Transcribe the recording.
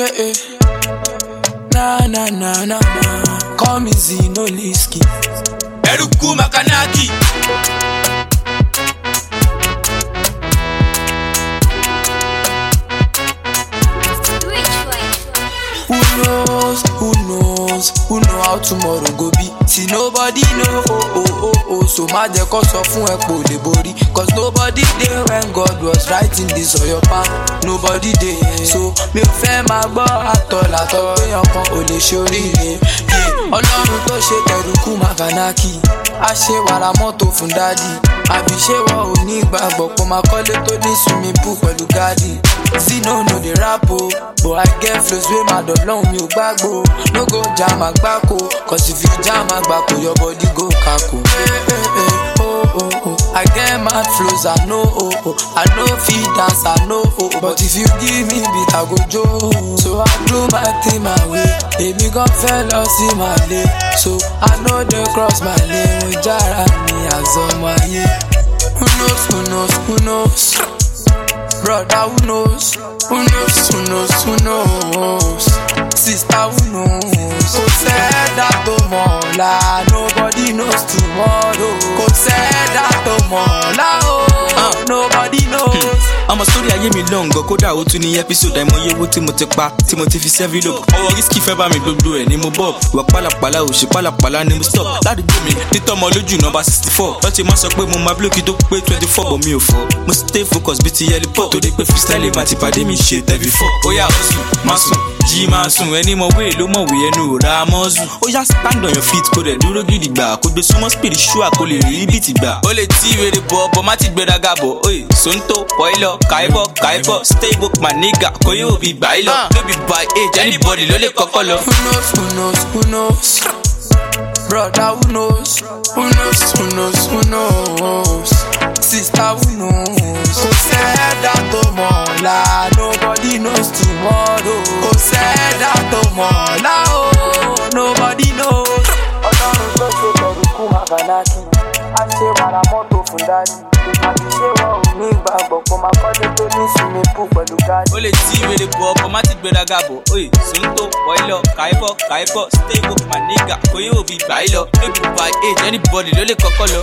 yeah, eh. Na na na na na. Eruku Makanaki. Who knows? Who knows? comes who know how tomorrow go be see nobody know oh oh oh oh so my jẹ́ cause sọ fún ẹ pé ò cause nobody dey when God was writing this ọ̀yọ́ pa nobody dey so me ò fẹ́ máa gbọ́ àtọ̀làtọ̀ pé ọkàn ò lè ṣe oríire ọlọ́run tó ṣe tẹ̀rùkú maganaki a ṣe wàrà mọ́tò fún dádì àbí ṣé wọ́n ò ní ìgbàgbọ́ pọ̀ máa kọ́lé tó ní swimming pool pẹ̀lú gáàdì sínú dey rap o but i get flows wey my dọ̀lọ́hùn mi ò gbàgbó no go jam àgbákò cause if you jam àgbákò your body go kako. Eh, eh, eh, oh, oh, oh, I get mad flows, I know, oh, oh. I know feed dance, I know, oh, oh. But if you give me beat, I go joe. So I do my thing my way. Baby got fellas in my lane. So I know they cross my lane. Jara me as on my yeah. Who knows, who knows, who knows? Brother, who knows? Who knows? Who knows? Who knows? Sister, who knows? Kò sẹ́dá tó mọ̀ nobody knows tomorrow. Kò sẹ́dá. ọmọ sórí ayé mi lọ́ngàn kódà ó tún ní ẹ́písòdù àìmọye owó tí mo ti pa tí mo ti fi sẹ́fì lò ọwọ́ risky fẹ́ bá mi gbogbo ẹ̀ ni mo bob wà pálapàla òṣè pálapàla ni mo stop ládùúgbò mi títọ́ ọmọ lójú nọmba sixty four lọ́tí má sọ pé mo máa bílòkì tó pé twenty four bọ̀ mi ò fọ́ mo stay focus bíi ti yẹlipọ̀ torí pé freestyle ma ti pàdé mi ṣe tẹ̀bí fọ́ bóyá ó sùn má sùn jí máa sùn ẹni mọ̀wé ló mọ̀wé ẹnu ò ra ó yá stand on your feet kó dẹ̀ dúró gidigba kó gbé súnmọ́ spiritual kó lè rí bí gbà. ó lè tí ìrere bọ̀ bọ̀ má ti gbẹ̀dàgà bọ̀ oye sonto pọ̀ilọ̀ kàìbọ̀ kàìbọ̀ stay woke kò yóò fi gbà í lọ. Ah. no be by age anybody ló lè kọ́kọ́ lọ. who knows who knows who knows brother who knows who knows who knows who knows sister who knows kò sẹ́ẹ̀dá tó mọ̀ ọ̀la nobody knows too ọ̀la o oh, nobody knows. ọlọ́run ló ṣe bẹ̀rù kú magalaki a ṣe wàrà mọ́tò fún dájú àti ṣé wọn ò ní ìgbàgbọ́ kó máa kọ́lé tó ní ìsinmi kú pẹ̀lú gáàsì. ó lè tí ìrèlè bọ̀ ọkọ̀ má ti gbéraga bọ̀ oyè sóńtò ọ̀ìlọ̀ kàìbọ̀ kàìbọ̀ stay woke kò yóò fi gbà í lọ eight by eight anybody ló lè kọ́kọ́ lọ.